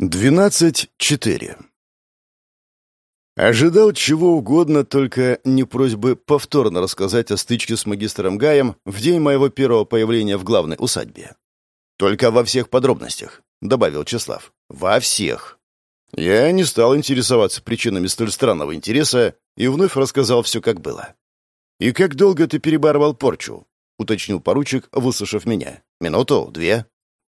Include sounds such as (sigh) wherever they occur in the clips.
12.4 Ожидал чего угодно, только не просьбы повторно рассказать о стычке с магистром Гаем в день моего первого появления в главной усадьбе. «Только во всех подробностях», — добавил Числав. «Во всех». Я не стал интересоваться причинами столь странного интереса и вновь рассказал все, как было. «И как долго ты перебарывал порчу?» — уточнил поручик, выслушав меня. «Минуту? Две?»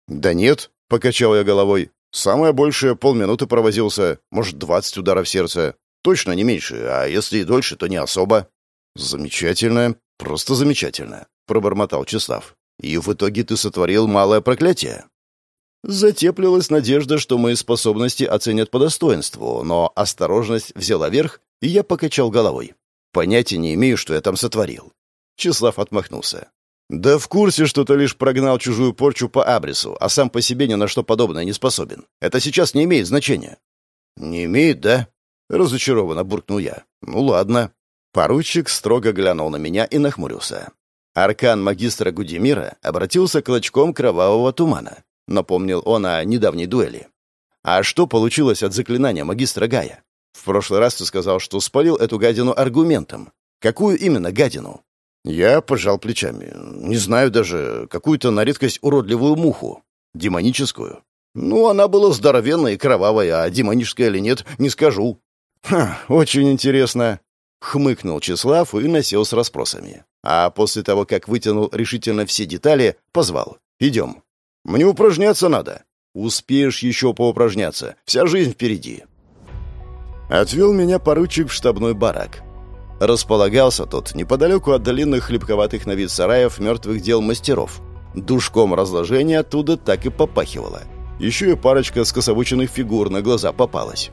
«Да нет», — покачал я головой. Самое большее полминуты провозился, может, двадцать ударов сердца. Точно не меньше, а если и дольше, то не особо. Замечательно, просто замечательно, пробормотал Числав. И в итоге ты сотворил малое проклятие. Затеплилась надежда, что мои способности оценят по достоинству, но осторожность взяла верх, и я покачал головой. Понятия не имею, что я там сотворил. Числав отмахнулся. «Да в курсе, что ты лишь прогнал чужую порчу по абрису, а сам по себе ни на что подобное не способен. Это сейчас не имеет значения». «Не имеет, да?» — разочарованно буркнул я. «Ну ладно». Поручик строго глянул на меня и нахмурился. Аркан магистра Гудемира обратился клочком кровавого тумана. Напомнил он о недавней дуэли. «А что получилось от заклинания магистра Гая? В прошлый раз ты сказал, что спалил эту гадину аргументом. Какую именно гадину?» Я пожал плечами. Не знаю даже, какую-то на редкость уродливую муху. Демоническую. Ну, она была здоровенная и кровавая, а демоническая или нет, не скажу. Ха, очень интересно. Хмыкнул Числав и насел с расспросами. А после того, как вытянул решительно все детали, позвал. «Идем. Мне упражняться надо. Успеешь еще поупражняться. Вся жизнь впереди». Отвел меня поручик в штабной барак. Располагался тот неподалеку от длинных хлебковатых на вид сараев мертвых дел мастеров. Душком разложения оттуда так и попахивало. Еще и парочка скособоченных фигур на глаза попалась.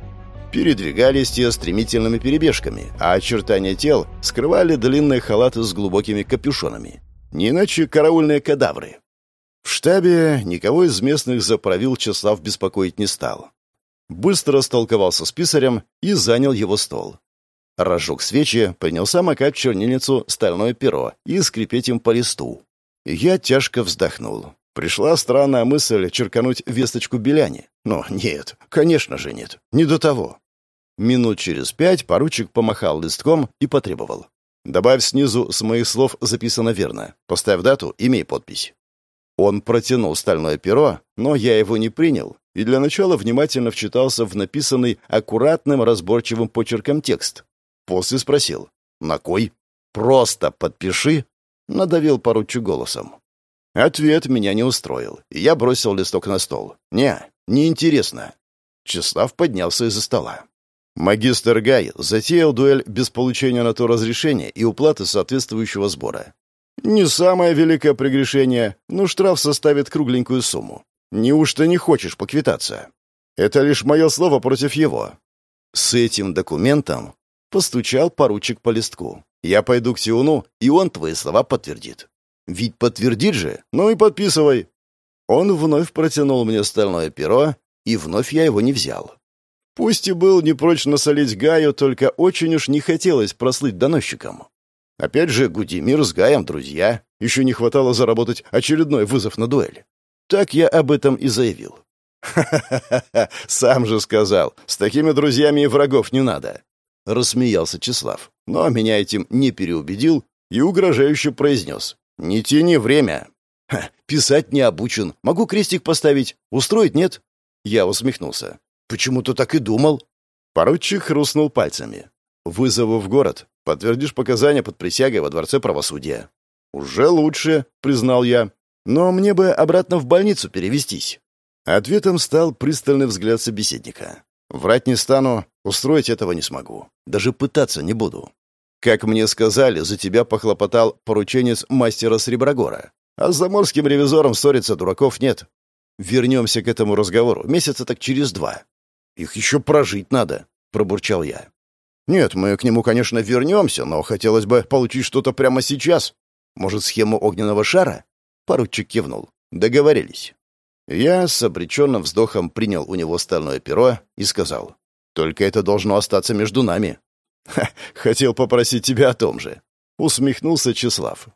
Передвигались те стремительными перебежками, а очертания тел скрывали длинные халаты с глубокими капюшонами. Не иначе караульные кадавры. В штабе никого из местных заправил Числав беспокоить не стал. Быстро столковался с писарем и занял его стол. Разжег свечи, принялся макать чернильницу стальное перо и скрипеть им по листу. Я тяжко вздохнул. Пришла странная мысль черкануть весточку Беляне. Но нет, конечно же нет. Не до того. Минут через пять поручик помахал листком и потребовал. «Добавь снизу с моих слов записано верно. Поставь дату, имей подпись». Он протянул стальное перо, но я его не принял, и для начала внимательно вчитался в написанный аккуратным разборчивым почерком текст. После спросил. «На кой?» «Просто подпиши», — надавил поручик голосом. Ответ меня не устроил, и я бросил листок на стол. «Не, неинтересно». Числав поднялся из-за стола. Магистр Гай затеял дуэль без получения на то разрешения и уплаты соответствующего сбора. Не самое великое прегрешение, но штраф составит кругленькую сумму. Неужто не хочешь поквитаться? Это лишь мое слово против его. С этим документом Постучал поручик по листку. «Я пойду к Сиуну, и он твои слова подтвердит». «Ведь подтвердит же? Ну и подписывай». Он вновь протянул мне стальное перо, и вновь я его не взял. Пусть и был не прочь насолить Гаю, только очень уж не хотелось прослыть доносчиком. Опять же, Гудимир с Гаем друзья. Еще не хватало заработать очередной вызов на дуэль. Так я об этом и заявил. (laughs) «Ха-ха-ха! Сам же сказал, с такими друзьями и врагов не надо. — рассмеялся Числав. Но меня этим не переубедил и угрожающе произнес. «Не тяни время!» Ха, «Писать не обучен. Могу крестик поставить. Устроить нет?» Я усмехнулся. «Почему ты так и думал?» Поручик хрустнул пальцами. «Вызову в город. Подтвердишь показания под присягой во Дворце правосудия». «Уже лучше», — признал я. «Но мне бы обратно в больницу перевестись». Ответом стал пристальный взгляд собеседника. Врать не стану, устроить этого не смогу. Даже пытаться не буду. Как мне сказали, за тебя похлопотал порученец мастера Среброгора. А с заморским ревизором ссориться дураков нет. Вернемся к этому разговору. Месяца так через два. Их еще прожить надо, пробурчал я. Нет, мы к нему, конечно, вернемся, но хотелось бы получить что-то прямо сейчас. Может, схему огненного шара? Поручик кивнул. Договорились. Я с обреченным вздохом принял у него стальное перо и сказал, «Только это должно остаться между нами». (laughs) Ха, хотел попросить тебя о том же. Усмехнулся Числав.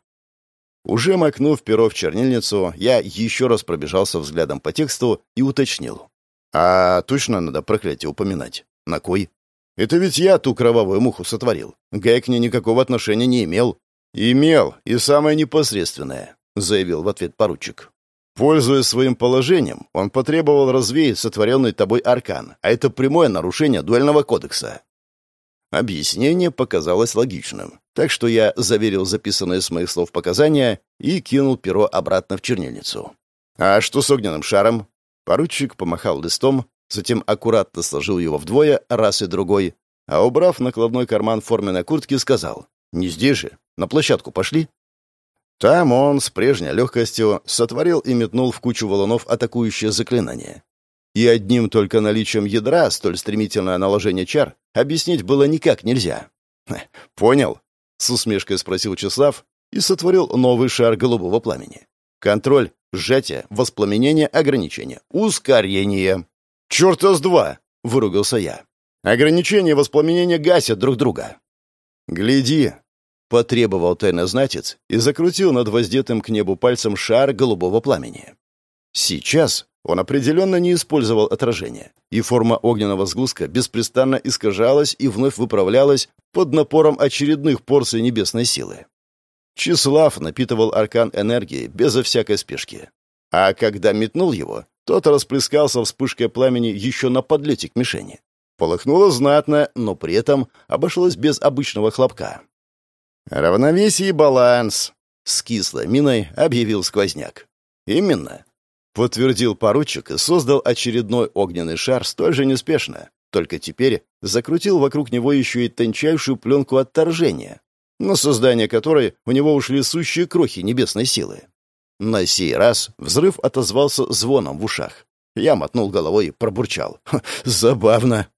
Уже макнув перо в чернильницу, я еще раз пробежался взглядом по тексту и уточнил. А точно надо проклятие упоминать? На кой? Это ведь я ту кровавую муху сотворил. Гай к ней никакого отношения не имел. Имел, и самое непосредственное, заявил в ответ поручик. Пользуясь своим положением, он потребовал развеять сотворенный тобой аркан, а это прямое нарушение дуэльного кодекса. Объяснение показалось логичным, так что я заверил записанные с моих слов показания и кинул перо обратно в чернильницу. «А что с огненным шаром?» Поручик помахал листом, затем аккуратно сложил его вдвое, раз и другой, а, убрав накладной карман форменной куртки, сказал, «Не здесь же, на площадку пошли». Там он с прежней легкостью сотворил и метнул в кучу валунов атакующее заклинание. И одним только наличием ядра столь стремительное наложение чар объяснить было никак нельзя. «Понял?» — с усмешкой спросил Числав и сотворил новый шар голубого пламени. Контроль, сжатие, воспламенение, ограничение, ускорение. «Черта с два!» — выругался я. «Ограничения и воспламенение гасят друг друга». «Гляди!» — потребовал тайнознатец и закрутил над воздетым к небу пальцем шар голубого пламени. Сейчас он определенно не использовал отражение, и форма огненного сгустка беспрестанно искажалась и вновь выправлялась под напором очередных порций небесной силы. Числав напитывал аркан энергией безо всякой спешки. А когда метнул его, тот расплескался вспышкой пламени еще на подлете к мишени. Полыхнуло знатно, но при этом обошлось без обычного хлопка. «Равновесие и баланс», — с кислой миной объявил сквозняк. «Именно», — подтвердил поручик и создал очередной огненный шар столь же неспешно, только теперь закрутил вокруг него еще и тончайшую пленку отторжения, на создание которой у него ушли сущие крохи небесной силы. На сей раз взрыв отозвался звоном в ушах. Я мотнул головой и пробурчал. «Забавно».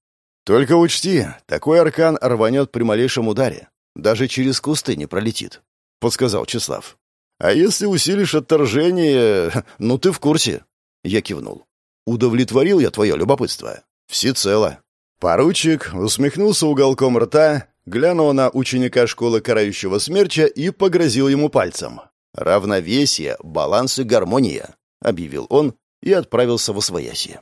«Только учти, такой аркан рванет при малейшем ударе. Даже через кусты не пролетит», — подсказал Числав. «А если усилишь отторжение, (laughs) ну ты в курсе». Я кивнул. «Удовлетворил я твое любопытство?» «Всецело». Поручик усмехнулся уголком рта, глянул на ученика школы карающего смерча и погрозил ему пальцем. «Равновесие, баланс и гармония», — объявил он и отправился в освояси.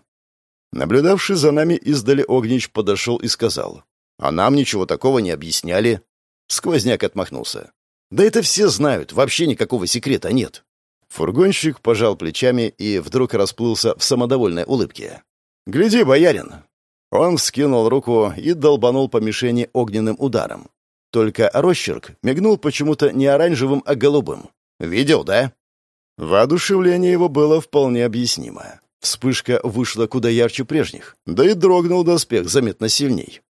Наблюдавший за нами издали Огнич подошел и сказал, «А нам ничего такого не объясняли». Сквозняк отмахнулся. «Да это все знают, вообще никакого секрета нет». Фургонщик пожал плечами и вдруг расплылся в самодовольной улыбке. «Гляди, боярин!» Он вскинул руку и долбанул по мишени огненным ударом. Только росчерк мигнул почему-то не оранжевым, а голубым. «Видел, да?» Воодушевление его было вполне объяснимо. Вспышка вышла куда ярче прежних, да и дрогнул доспех заметно сильней.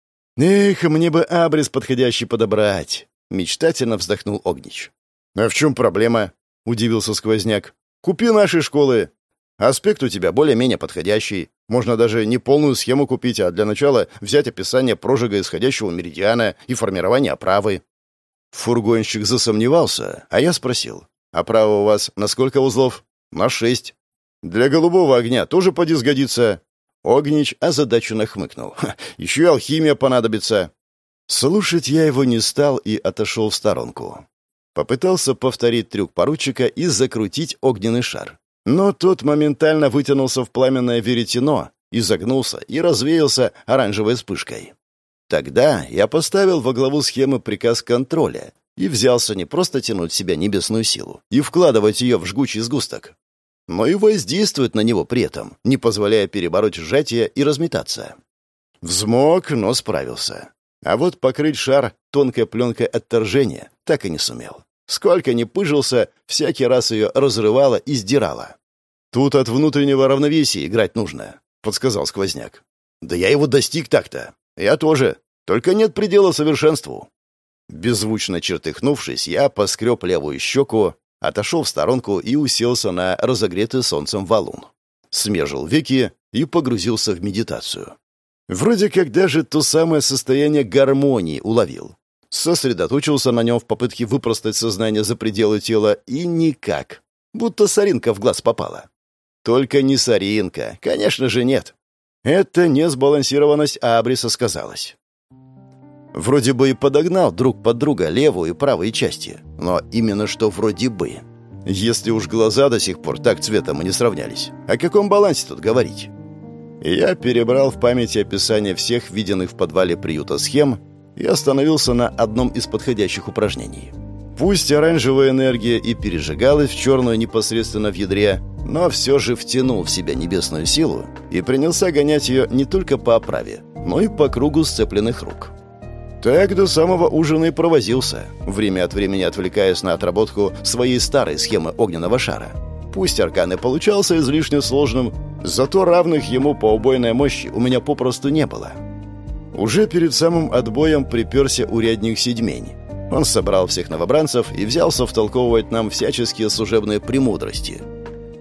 «Эх, мне бы абрис подходящий подобрать!» — мечтательно вздохнул Огнич. «А в чем проблема?» — удивился Сквозняк. «Купи нашей школы. Аспект у тебя более-менее подходящий. Можно даже не полную схему купить, а для начала взять описание прожига исходящего меридиана и формирования оправы». Фургонщик засомневался, а я спросил. «Оправа у вас на сколько узлов?» «На шесть». «Для голубого огня тоже поди сгодится». Огнич озадаченно хмыкнул. «Еще и алхимия понадобится». Слушать я его не стал и отошел в сторонку. Попытался повторить трюк поручика и закрутить огненный шар. Но тот моментально вытянулся в пламенное веретено, изогнулся и развеялся оранжевой вспышкой. Тогда я поставил во главу схемы приказ контроля и взялся не просто тянуть себя небесную силу и вкладывать ее в жгучий сгусток, но и воздействует на него при этом, не позволяя перебороть сжатие и разметаться. Взмок, но справился. А вот покрыть шар тонкой пленкой отторжения так и не сумел. Сколько ни пыжился, всякий раз ее разрывало и сдирало. «Тут от внутреннего равновесия играть нужно», — подсказал сквозняк. «Да я его достиг так-то. Я тоже. Только нет предела совершенству». Беззвучно чертыхнувшись, я поскреб левую щеку, отошел в сторонку и уселся на разогретый солнцем валун. Смежил веки и погрузился в медитацию. Вроде как даже то самое состояние гармонии уловил. Сосредоточился на нем в попытке выпростать сознание за пределы тела и никак. Будто соринка в глаз попала. Только не соринка, конечно же нет. Это несбалансированность Абриса сказалась. Вроде бы и подогнал друг под друга левую и правую части, но именно что вроде бы. Если уж глаза до сих пор так цветом и не сравнялись, о каком балансе тут говорить? Я перебрал в памяти описание всех виденных в подвале приюта схем и остановился на одном из подходящих упражнений. Пусть оранжевая энергия и пережигалась в черную непосредственно в ядре, но все же втянул в себя небесную силу и принялся гонять ее не только по оправе, но и по кругу сцепленных рук. Так до самого ужина и провозился, время от времени отвлекаясь на отработку своей старой схемы огненного шара. Пусть аркан и получался излишне сложным, зато равных ему по убойной мощи у меня попросту не было. Уже перед самым отбоем приперся урядник Седьмень. Он собрал всех новобранцев и взялся втолковывать нам всяческие служебные премудрости.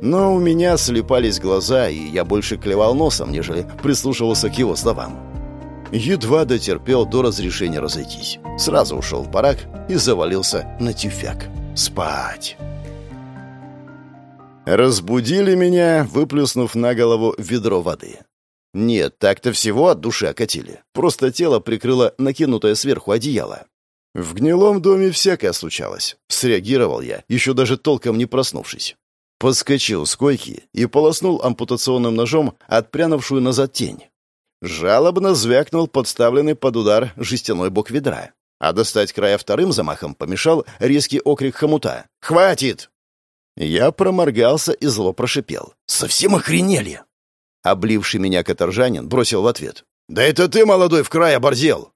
Но у меня слепались глаза, и я больше клевал носом, нежели прислушивался к его словам. Едва дотерпел до разрешения разойтись. Сразу ушел в барак и завалился на тюфяк. Спать. Разбудили меня, выплюснув на голову ведро воды. Нет, так-то всего от души окатили. Просто тело прикрыло накинутое сверху одеяло. В гнилом доме всякое случалось. Среагировал я, еще даже толком не проснувшись. Подскочил с койки и полоснул ампутационным ножом отпрянувшую назад тень. Жалобно звякнул подставленный под удар жестяной бок ведра. А достать края вторым замахом помешал резкий окрик хомута. «Хватит!» Я проморгался и зло прошипел. «Совсем охренели!» Обливший меня каторжанин бросил в ответ. «Да это ты, молодой, в край оборзел!»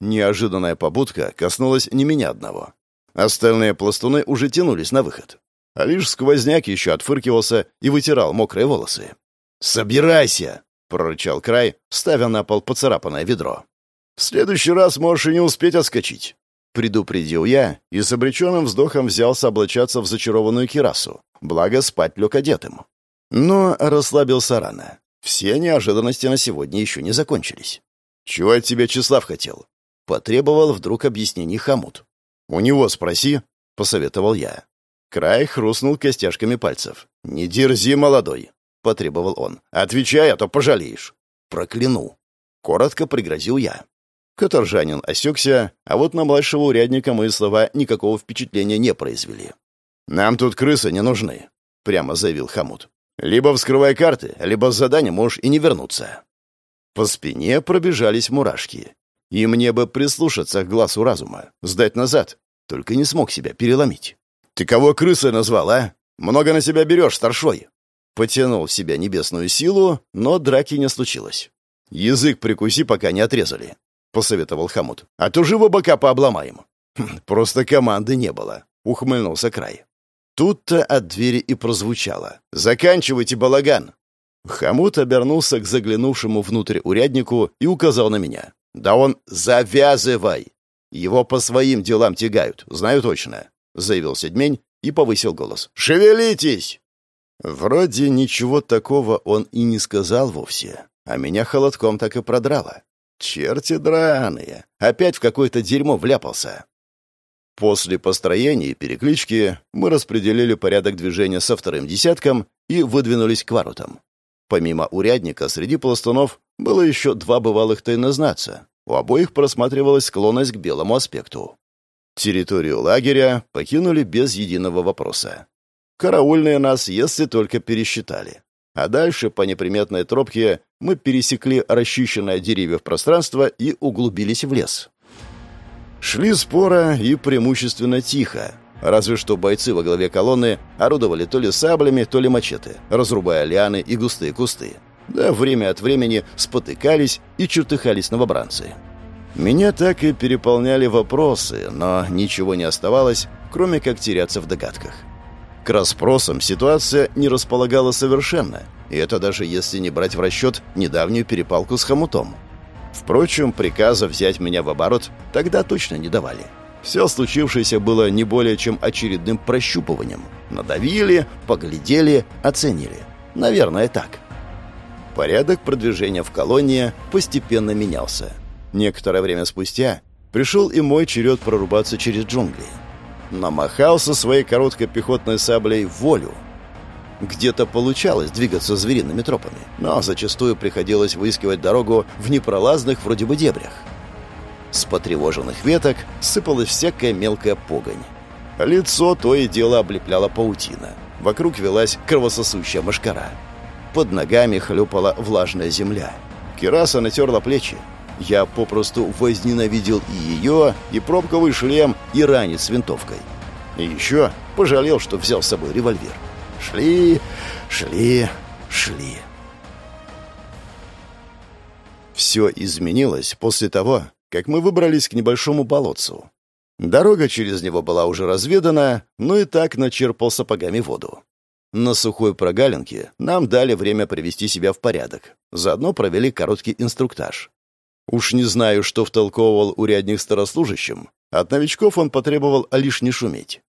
Неожиданная побудка коснулась не меня одного. Остальные пластуны уже тянулись на выход. А лишь сквозняк еще отфыркивался и вытирал мокрые волосы. «Собирайся!» — прорычал край, ставя на пол поцарапанное ведро. «В следующий раз можешь и не успеть отскочить. Предупредил я и с обреченным вздохом взялся облачаться в зачарованную кирасу, благо спать лег одетым. Но расслабился рано. Все неожиданности на сегодня еще не закончились. «Чего от тебя Числав хотел?» Потребовал вдруг объяснений Хамут. «У него спроси», — посоветовал я. Край хрустнул костяшками пальцев. «Не дерзи, молодой», — потребовал он. «Отвечай, а то пожалеешь». «Прокляну». Коротко пригрозил я. Каторжанин осекся, а вот на младшего урядника мои слова никакого впечатления не произвели. «Нам тут крысы не нужны», — прямо заявил Хамут. «Либо вскрывай карты, либо с заданием можешь и не вернуться». По спине пробежались мурашки. И мне бы прислушаться к глазу разума, сдать назад, только не смог себя переломить. «Ты кого крысой назвал, а? Много на себя берешь, старшой!» Потянул в себя небесную силу, но драки не случилось. «Язык прикуси, пока не отрезали посоветовал Хамут. «А то живо бока пообломаем». «Хм, «Просто команды не было», — ухмыльнулся край. Тут-то от двери и прозвучало. «Заканчивайте балаган!» Хамут обернулся к заглянувшему внутрь уряднику и указал на меня. «Да он завязывай! Его по своим делам тягают, знаю точно», — заявил Седьмень и повысил голос. «Шевелитесь!» Вроде ничего такого он и не сказал вовсе, а меня холодком так и продрало. Черти драные! Опять в какое-то дерьмо вляпался. После построения и переклички мы распределили порядок движения со вторым десятком и выдвинулись к воротам. Помимо урядника, среди пластунов было еще два бывалых тайнознаться. У обоих просматривалась склонность к белому аспекту. Территорию лагеря покинули без единого вопроса. Караульные нас, если только пересчитали. А дальше по неприметной тропке мы пересекли расчищенное деревьев пространство и углубились в лес. Шли спора и преимущественно тихо, разве что бойцы во главе колонны орудовали то ли саблями, то ли мачете, разрубая лианы и густые кусты. Да время от времени спотыкались и чертыхались новобранцы. Меня так и переполняли вопросы, но ничего не оставалось, кроме как теряться в догадках. К расспросам ситуация не располагала совершенно, и это даже если не брать в расчет недавнюю перепалку с хомутом. Впрочем, приказа взять меня в оборот тогда точно не давали. Все случившееся было не более чем очередным прощупыванием. Надавили, поглядели, оценили. Наверное, так. Порядок продвижения в колонии постепенно менялся. Некоторое время спустя пришел и мой черед прорубаться через джунгли намахался своей короткой пехотной саблей волю. Где-то получалось двигаться звериными тропами, но зачастую приходилось выискивать дорогу в непролазных вроде бы дебрях. С потревоженных веток сыпалась всякая мелкая погонь. Лицо то и дело облепляла паутина. Вокруг велась кровососущая мошкара. под ногами хлюпала влажная земля. Кираса натерла плечи. Я попросту возненавидел и ее, и пробковый шлем, и ранец с винтовкой. И еще пожалел, что взял с собой револьвер. Шли, шли, шли. Все изменилось после того, как мы выбрались к небольшому болотцу. Дорога через него была уже разведана, но и так начерпал сапогами воду. На сухой прогалинке нам дали время привести себя в порядок. Заодно провели короткий инструктаж. Уж не знаю, что втолковывал урядник старослужащим. От новичков он потребовал лишь не шуметь.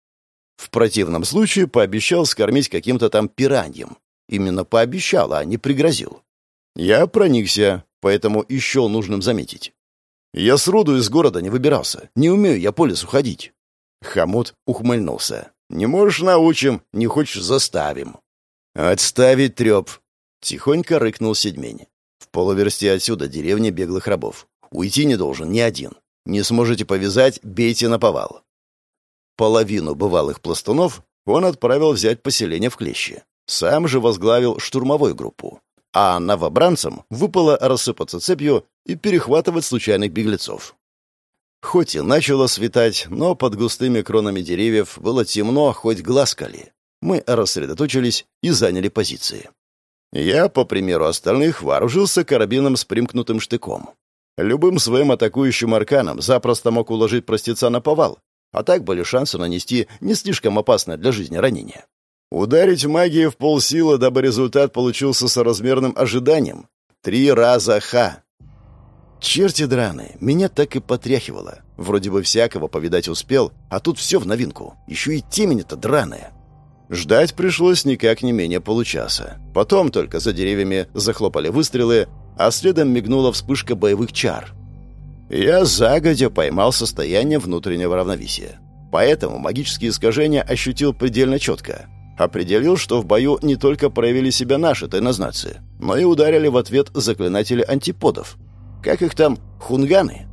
В противном случае пообещал скормить каким-то там пираньем. Именно пообещал, а не пригрозил. Я проникся, поэтому еще нужным заметить. Я сроду из города не выбирался. Не умею я по лесу ходить. Хамут ухмыльнулся. «Не можешь — научим, не хочешь — заставим». «Отставить треп!» — тихонько рыкнул Седмень. «В полуверсте отсюда деревня беглых рабов. Уйти не должен ни один. Не сможете повязать — бейте на повал». Половину бывалых пластунов он отправил взять поселение в Клещи. Сам же возглавил штурмовую группу а новобранцам выпало рассыпаться цепью и перехватывать случайных беглецов. Хоть и начало светать, но под густыми кронами деревьев было темно, хоть глаз кали. Мы рассредоточились и заняли позиции. Я, по примеру остальных, вооружился карабином с примкнутым штыком. Любым своим атакующим арканом запросто мог уложить простеца на повал, а так были шансы нанести не слишком опасное для жизни ранение. Ударить магией в полсилы, дабы результат получился соразмерным ожиданием. Три раза ха. Черти драные, меня так и потряхивало. Вроде бы всякого повидать успел, а тут все в новинку. Еще и темень-то драная. Ждать пришлось никак не менее получаса. Потом только за деревьями захлопали выстрелы, а следом мигнула вспышка боевых чар. Я загодя поймал состояние внутреннего равновесия. Поэтому магические искажения ощутил предельно четко определил, что в бою не только проявили себя наши тайнознатцы, но и ударили в ответ заклинатели антиподов. Как их там, хунганы?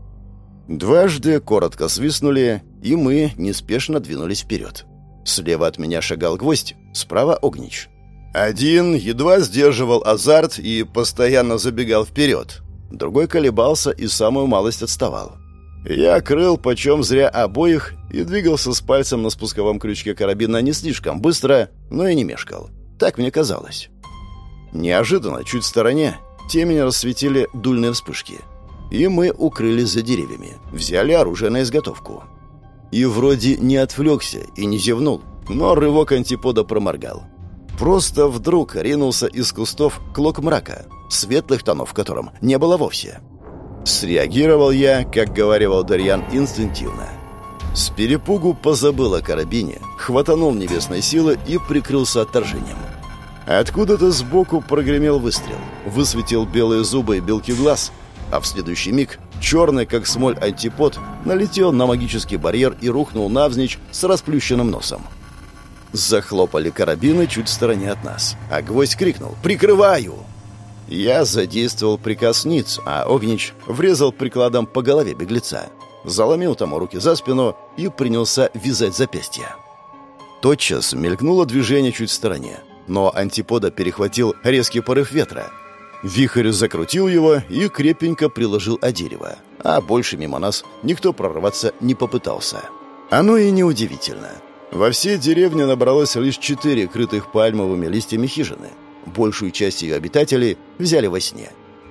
Дважды коротко свистнули, и мы неспешно двинулись вперед. Слева от меня шагал гвоздь, справа — Огнич. Один едва сдерживал азарт и постоянно забегал вперед. Другой колебался и самую малость отставал. Я крыл почем зря обоих и двигался с пальцем на спусковом крючке карабина не слишком быстро, но и не мешкал. Так мне казалось. Неожиданно, чуть в стороне, темень рассветили дульные вспышки. И мы укрылись за деревьями, взяли оружие на изготовку. И вроде не отвлекся и не зевнул, но рывок антипода проморгал. Просто вдруг ринулся из кустов клок мрака, светлых тонов в котором не было вовсе. Среагировал я, как говорил Дарьян, инстинктивно. С перепугу позабыл о карабине, хватанул небесной силы и прикрылся отторжением. Откуда-то сбоку прогремел выстрел, высветил белые зубы и белки глаз, а в следующий миг черный, как смоль антипод, налетел на магический барьер и рухнул навзничь с расплющенным носом. Захлопали карабины чуть в стороне от нас, а гвоздь крикнул «Прикрываю!» Я задействовал приказ Ниц, а Огнич врезал прикладом по голове беглеца, заломил тому руки за спину и принялся вязать запястья. Тотчас мелькнуло движение чуть в стороне, но антипода перехватил резкий порыв ветра. Вихрь закрутил его и крепенько приложил о дерево, а больше мимо нас никто прорваться не попытался. Оно и неудивительно. Во всей деревне набралось лишь четыре крытых пальмовыми листьями хижины — большую часть ее обитателей взяли во сне.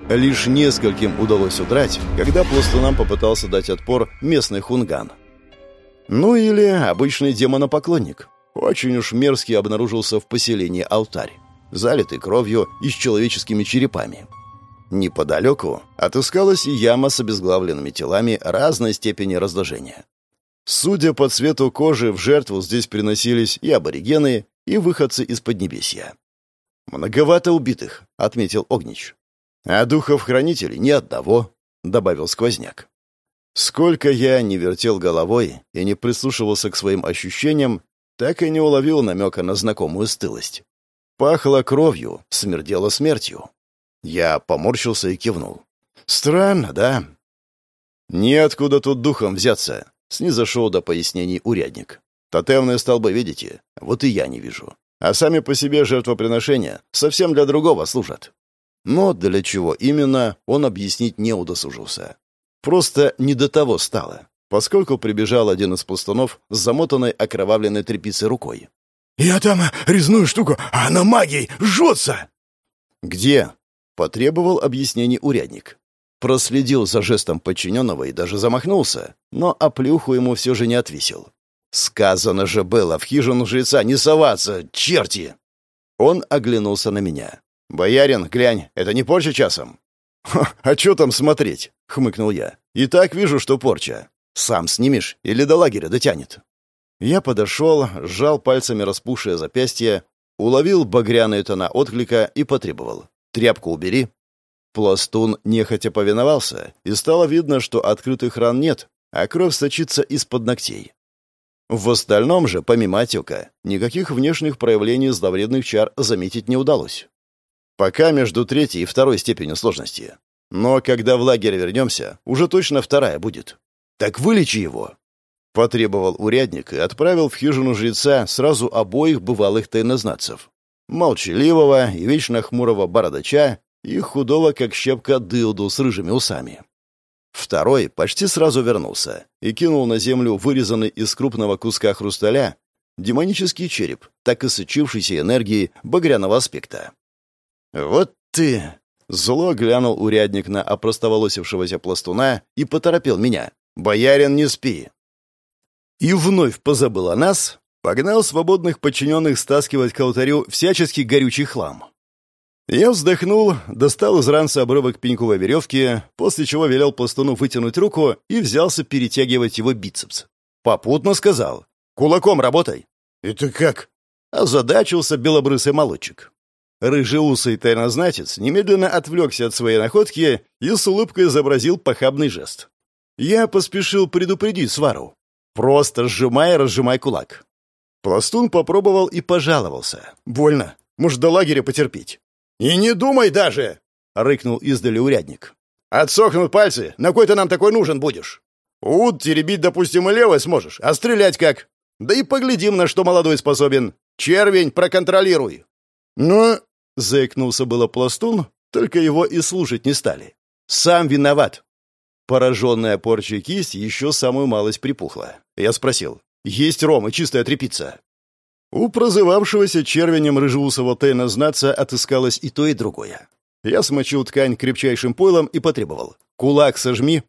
Лишь нескольким удалось удрать, когда пластунам попытался дать отпор местный хунган. Ну или обычный демонопоклонник. Очень уж мерзкий обнаружился в поселении алтарь, залитый кровью и с человеческими черепами. Неподалеку отыскалась и яма с обезглавленными телами разной степени разложения. Судя по цвету кожи, в жертву здесь приносились и аборигены, и выходцы из Поднебесья. «Многовато убитых», — отметил Огнич. «А духов-хранителей ни одного», — добавил Сквозняк. Сколько я не вертел головой и не прислушивался к своим ощущениям, так и не уловил намека на знакомую стылость. Пахло кровью, смердело смертью. Я поморщился и кивнул. «Странно, да?» «Неоткуда тут духом взяться», — снизошел до пояснений урядник. «Тотемные столбы видите? Вот и я не вижу. А сами по себе жертвоприношения совсем для другого служат. Но для чего именно, он объяснить не удосужился. Просто не до того стало, поскольку прибежал один из пластунов с замотанной окровавленной тряпицей рукой. «Я там резную штуку, а она магией жжется!» «Где?» — потребовал объяснений урядник. Проследил за жестом подчиненного и даже замахнулся, но оплюху ему все же не отвесил. «Сказано же было в хижину жреца не соваться, черти!» Он оглянулся на меня. «Боярин, глянь, это не порча часом?» «А что там смотреть?» — хмыкнул я. «И так вижу, что порча. Сам снимешь или до лагеря дотянет?» Я подошел, сжал пальцами распухшее запястье, уловил багряные тона отклика и потребовал. «Тряпку убери». Пластун нехотя повиновался, и стало видно, что открытых ран нет, а кровь сочится из-под ногтей. В остальном же, помимо отека, никаких внешних проявлений зловредных чар заметить не удалось. Пока между третьей и второй степенью сложности. Но когда в лагерь вернемся, уже точно вторая будет. Так вылечи его!» Потребовал урядник и отправил в хижину жреца сразу обоих бывалых тайнознацев. Молчаливого и вечно хмурого бородача и худого, как щепка, дылду с рыжими усами. Второй почти сразу вернулся и кинул на землю вырезанный из крупного куска хрусталя демонический череп, так и сочившийся энергией багряного аспекта. «Вот ты!» — зло глянул урядник на опростоволосившегося пластуна и поторопил меня. «Боярин, не спи!» И вновь позабыл о нас, погнал свободных подчиненных стаскивать к алтарю всяческий горючий хлам. Я вздохнул, достал из ранца обрывок пеньковой веревки, после чего велел пластуну вытянуть руку и взялся перетягивать его бицепс. Попутно сказал «Кулаком работай». «Это как?» Озадачился белобрысый молодчик. Рыжеусый тайнознатец немедленно отвлекся от своей находки и с улыбкой изобразил похабный жест. Я поспешил предупредить свару. Просто сжимай и разжимай кулак. Пластун попробовал и пожаловался. «Больно. Может, до лагеря потерпеть?» «И не думай даже!» — рыкнул издали урядник. «Отсохнут пальцы. На кой ты нам такой нужен будешь? Ут теребить, допустим, и левой сможешь, а стрелять как? Да и поглядим, на что молодой способен. Червень проконтролируй». «Ну, — заикнулся было пластун, только его и слушать не стали. «Сам виноват!» Пораженная порчей кисть еще самую малость припухла. Я спросил, «Есть ром и чистая тряпица?» У прозывавшегося червенем рыжеусого Тейна знаться отыскалось и то, и другое. Я смочил ткань крепчайшим пойлом и потребовал. «Кулак сожми!»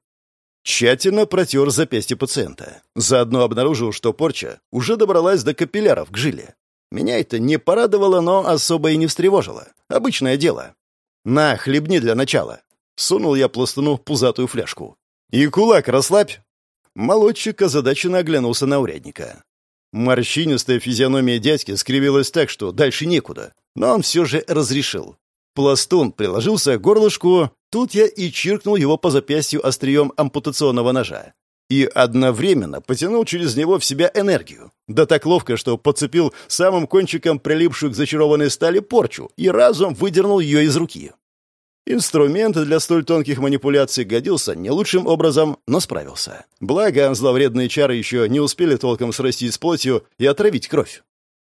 Тщательно протер запястье пациента. Заодно обнаружил, что порча уже добралась до капилляров к жиле. Меня это не порадовало, но особо и не встревожило. Обычное дело. «На, хлебни для начала». Сунул я пластуну пузатую фляжку. «И кулак расслабь». Молодчик озадаченно оглянулся на урядника. Морщинистая физиономия дядьки скривилась так, что дальше некуда. Но он все же разрешил. Пластун приложился к горлышку, тут я и чиркнул его по запястью острием ампутационного ножа и одновременно потянул через него в себя энергию. Да так ловко, что подцепил самым кончиком прилипшую к зачарованной стали порчу и разом выдернул ее из руки. Инструмент для столь тонких манипуляций годился не лучшим образом, но справился. Благо, зловредные чары еще не успели толком срастись с плотью и отравить кровь.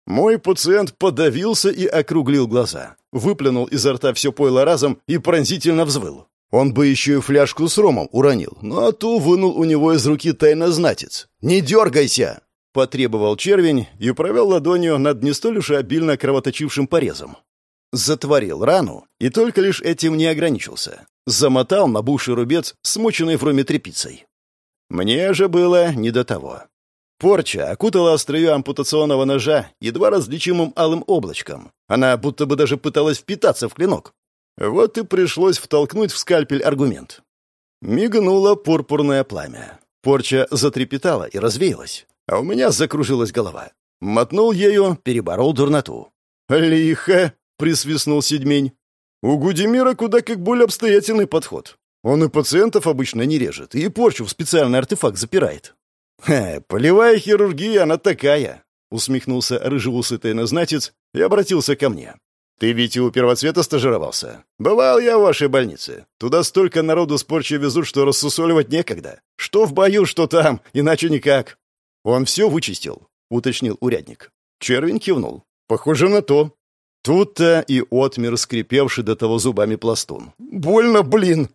Мой пациент подавился и округлил глаза. Выплюнул изо рта все пойло разом и пронзительно взвыл. Он бы еще и фляжку с ромом уронил, но ту вынул у него из руки тайнознатец. «Не дергайся!» — потребовал червень и провел ладонью над не столь уж обильно кровоточившим порезом. Затворил рану и только лишь этим не ограничился. Замотал набухший рубец, смоченный в роме тряпицей. Мне же было не до того. Порча окутала острие ампутационного ножа едва различимым алым облачком. Она будто бы даже пыталась впитаться в клинок. Вот и пришлось втолкнуть в скальпель аргумент. Мигнуло пурпурное пламя. Порча затрепетала и развеялась, а у меня закружилась голова. Мотнул ею, переборол дурноту. «Лихо!» — присвистнул Седьмень. «У Гудемира куда как более обстоятельный подход. Он и пациентов обычно не режет, и порчу в специальный артефакт запирает». «Хе, полевая хирургия, она такая!» — усмехнулся рыжеусый тайнознатец и обратился ко мне. «Ты ведь и у первоцвета стажировался. Бывал я в вашей больнице. Туда столько народу с порчей везут, что рассусоливать некогда. Что в бою, что там, иначе никак». «Он все вычистил», — уточнил урядник. Червень кивнул. Похоже на то. Тут-то и отмер скрипевший до того зубами пластун. Больно, блин.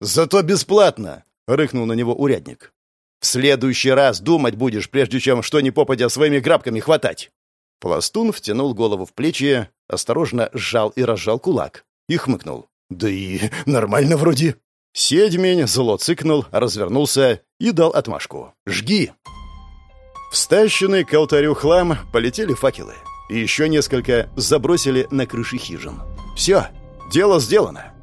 Зато бесплатно, рыкнул на него урядник. В следующий раз думать будешь, прежде чем что ни попадя своими грабками хватать. Пластун втянул голову в плечи, осторожно сжал и разжал кулак и хмыкнул. «Да и нормально вроде». Седьмень зло цыкнул, развернулся и дал отмашку. «Жги!» В стащенный к алтарю хлам полетели факелы. И еще несколько забросили на крыши хижин. «Все, дело сделано!»